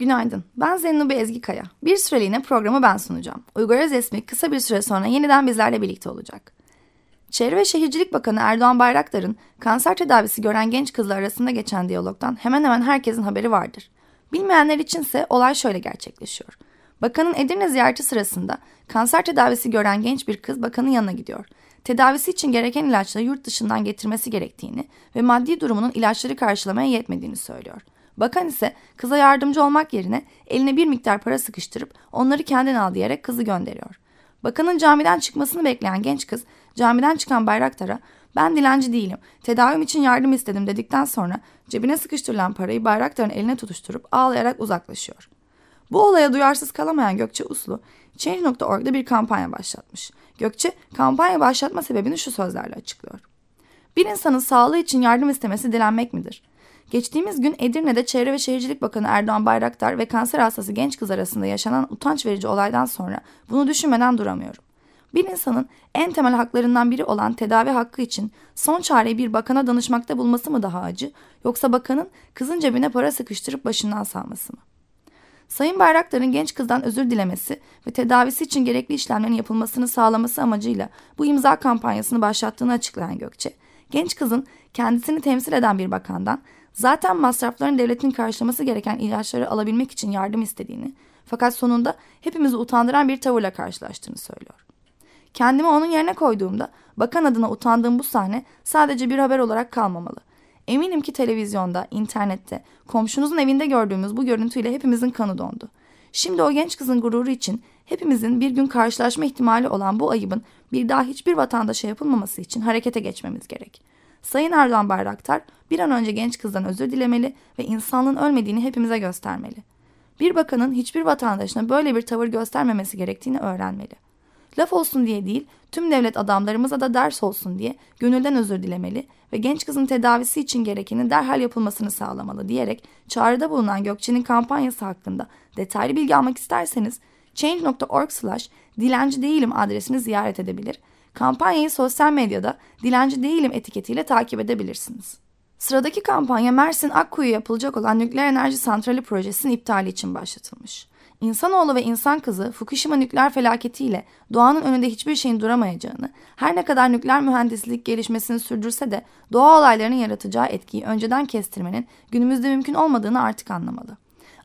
Günaydın, ben Zennubi Ezgi Kaya. Bir süreliğine programı ben sunacağım. Uygar Özesmi kısa bir süre sonra yeniden bizlerle birlikte olacak. Çevre ve Şehircilik Bakanı Erdoğan Bayraktar'ın kanser tedavisi gören genç kızlar arasında geçen diyalogdan hemen hemen herkesin haberi vardır. Bilmeyenler içinse olay şöyle gerçekleşiyor. Bakanın Edirne ziyareti sırasında kanser tedavisi gören genç bir kız bakanın yanına gidiyor. Tedavisi için gereken ilaçları yurt dışından getirmesi gerektiğini ve maddi durumunun ilaçları karşılamaya yetmediğini söylüyor. Bakan ise kıza yardımcı olmak yerine eline bir miktar para sıkıştırıp onları kendin al diyerek kızı gönderiyor. Bakanın camiden çıkmasını bekleyen genç kız camiden çıkan Bayraktar'a ben dilenci değilim tedavim için yardım istedim dedikten sonra cebine sıkıştırılan parayı Bayraktar'ın eline tutuşturup ağlayarak uzaklaşıyor. Bu olaya duyarsız kalamayan Gökçe Uslu Change.org'da bir kampanya başlatmış. Gökçe kampanya başlatma sebebini şu sözlerle açıklıyor. Bir insanın sağlığı için yardım istemesi dilenmek midir? Geçtiğimiz gün Edirne'de Çevre ve Şehircilik Bakanı Erdoğan Bayraktar ve kanser hastası genç kız arasında yaşanan utanç verici olaydan sonra bunu düşünmeden duramıyorum. Bir insanın en temel haklarından biri olan tedavi hakkı için son çareyi bir bakana danışmakta bulması mı daha acı yoksa bakanın kızın cebine para sıkıştırıp başından salması mı? Sayın Bayraktar'ın genç kızdan özür dilemesi ve tedavisi için gerekli işlemlerin yapılmasını sağlaması amacıyla bu imza kampanyasını başlattığını açıklayan Gökçe, genç kızın kendisini temsil eden bir bakandan zaten masrafların devletin karşılaması gereken ilaçları alabilmek için yardım istediğini fakat sonunda hepimizi utandıran bir tavırla karşılaştığını söylüyor. Kendimi onun yerine koyduğumda bakan adına utandığım bu sahne sadece bir haber olarak kalmamalı. Eminim ki televizyonda, internette, komşunuzun evinde gördüğümüz bu görüntüyle hepimizin kanı dondu. Şimdi o genç kızın gururu için hepimizin bir gün karşılaşma ihtimali olan bu ayıbın bir daha hiçbir vatandaşa yapılmaması için harekete geçmemiz gerek. Sayın Erdoğan Bayraktar bir an önce genç kızdan özür dilemeli ve insanlığın ölmediğini hepimize göstermeli. Bir bakanın hiçbir vatandaşına böyle bir tavır göstermemesi gerektiğini öğrenmeli. Laf olsun diye değil, tüm devlet adamlarımıza da ders olsun diye gönülden özür dilemeli ve genç kızın tedavisi için gerekenin derhal yapılmasını sağlamalı diyerek çağrıda bulunan Gökçe'nin kampanyası hakkında detaylı bilgi almak isterseniz change.org slash dilenci değilim adresini ziyaret edebilir. Kampanyayı sosyal medyada dilenci değilim etiketiyle takip edebilirsiniz. Sıradaki kampanya Mersin Akkuyu yapılacak olan nükleer enerji santrali projesinin iptali için başlatılmış. İnsanoğlu ve insan kızı Fukushima nükleer felaketiyle doğanın önünde hiçbir şeyin duramayacağını, her ne kadar nükleer mühendislik gelişmesini sürdürse de doğa olaylarının yaratacağı etkiyi önceden kestirmenin günümüzde mümkün olmadığını artık anlamalı.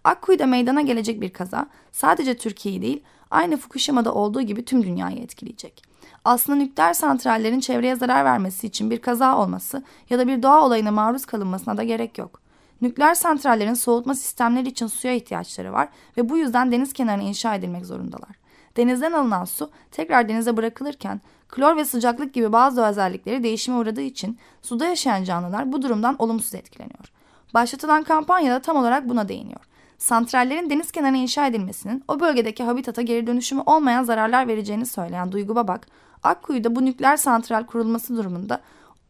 Akkuyu'da meydana gelecek bir kaza sadece Türkiye'yi değil, aynı Fukushima'da olduğu gibi tüm dünyayı etkileyecek. Aslında nükleer santrallerin çevreye zarar vermesi için bir kaza olması ya da bir doğa olayına maruz kalınmasına da gerek yok. Nükleer santrallerin soğutma sistemleri için suya ihtiyaçları var ve bu yüzden deniz kenarına inşa edilmek zorundalar. Denizden alınan su tekrar denize bırakılırken klor ve sıcaklık gibi bazı özellikleri değişime uğradığı için suda yaşayan canlılar bu durumdan olumsuz etkileniyor. Başlatılan kampanya da tam olarak buna değiniyor. Santrallerin deniz kenarına inşa edilmesinin o bölgedeki habitata geri dönüşümü olmayan zararlar vereceğini söyleyen Duygu Babak, Akkuyu'da bu nükleer santral kurulması durumunda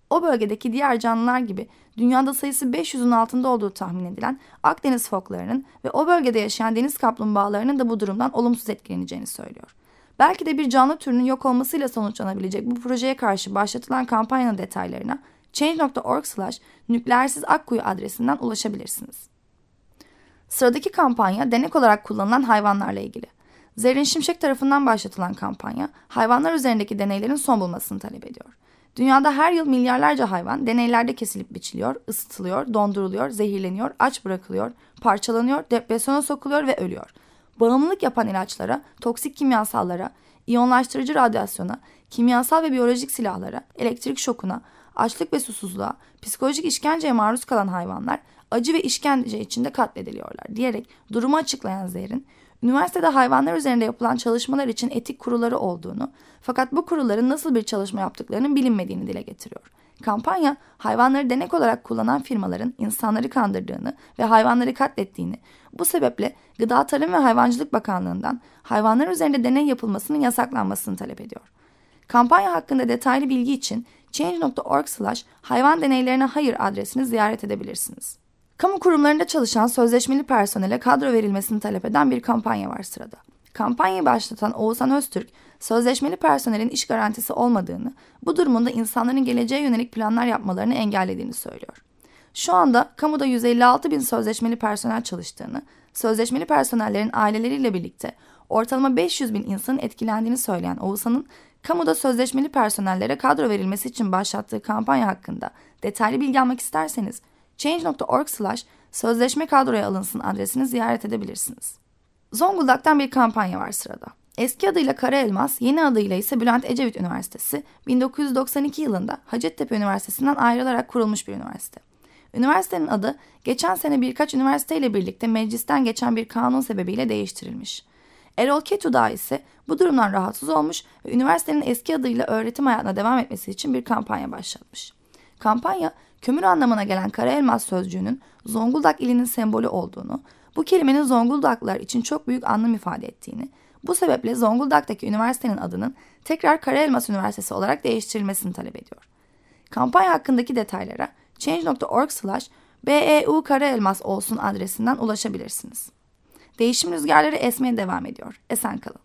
o bölgedeki diğer canlılar gibi dünyada sayısı 500'ün altında olduğu tahmin edilen Akdeniz foklarının ve o bölgede yaşayan deniz kaplumbağalarının da bu durumdan olumsuz etkileneceğini söylüyor. Belki de bir canlı türünün yok olmasıyla sonuçlanabilecek bu projeye karşı başlatılan kampanyanın detaylarına change.org slash nükleersiz akkuyu adresinden ulaşabilirsiniz. Sıradaki kampanya denek olarak kullanılan hayvanlarla ilgili. Zerrin Şimşek tarafından başlatılan kampanya hayvanlar üzerindeki deneylerin son bulmasını talep ediyor. Dünyada her yıl milyarlarca hayvan deneylerde kesilip biçiliyor, ısıtılıyor, donduruluyor, zehirleniyor, aç bırakılıyor, parçalanıyor, depresyona sokuluyor ve ölüyor. Bağımlılık yapan ilaçlara, toksik kimyasallara, iyonlaştırıcı radyasyona, kimyasal ve biyolojik silahlara, elektrik şokuna, açlık ve susuzluğa, psikolojik işkenceye maruz kalan hayvanlar acı ve işkence içinde katlediliyorlar diyerek durumu açıklayan Zehrin, üniversitede hayvanlar üzerinde yapılan çalışmalar için etik kurulları olduğunu fakat bu kurulların nasıl bir çalışma yaptıklarının bilinmediğini dile getiriyor. Kampanya hayvanları denek olarak kullanan firmaların insanları kandırdığını ve hayvanları katlettiğini, bu sebeple Gıda Tarım ve Hayvancılık Bakanlığı'ndan hayvanlar üzerinde deney yapılmasının yasaklanmasını talep ediyor. Kampanya hakkında detaylı bilgi için change.org slash hayvan deneylerine hayır adresini ziyaret edebilirsiniz. Kamu kurumlarında çalışan sözleşmeli personele kadro verilmesini talep eden bir kampanya var sırada. Kampanyayı başlatan Oğuzhan Öztürk, sözleşmeli personelin iş garantisi olmadığını, bu durumunda insanların geleceğe yönelik planlar yapmalarını engellediğini söylüyor. Şu anda kamuda 156 bin sözleşmeli personel çalıştığını, sözleşmeli personellerin aileleriyle birlikte ortalama 500 bin insanın etkilendiğini söyleyen Oğuzhan'ın kamuda sözleşmeli personellere kadro verilmesi için başlattığı kampanya hakkında detaylı bilgi almak isterseniz change.org slash sözleşme kadroya alınsın adresini ziyaret edebilirsiniz. Zonguldak'tan bir kampanya var sırada. Eski adıyla Kara Elmas, yeni adıyla ise Bülent Ecevit Üniversitesi 1992 yılında Hacettepe Üniversitesi'nden ayrılarak kurulmuş bir üniversite. Üniversitenin adı geçen sene birkaç üniversiteyle birlikte meclisten geçen bir kanun sebebiyle değiştirilmiş. Erol Ketudağ ise bu durumdan rahatsız olmuş ve üniversitenin eski adıyla öğretim hayatına devam etmesi için bir kampanya başlatmış. Kampanya, kömür anlamına gelen kara elmas sözcüğünün Zonguldak ilinin sembolü olduğunu, bu kelimenin Zonguldaklılar için çok büyük anlam ifade ettiğini, bu sebeple Zonguldak'taki üniversitenin adının tekrar Kara Elmas Üniversitesi olarak değiştirilmesini talep ediyor. Kampanya hakkındaki detaylara change.org slash BEU Kara Elmas olsun adresinden ulaşabilirsiniz. Değişim rüzgarları esmeye devam ediyor. Esen kalın.